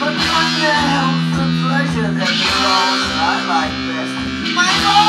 But when the health and pleasure that belongs I like best. My God!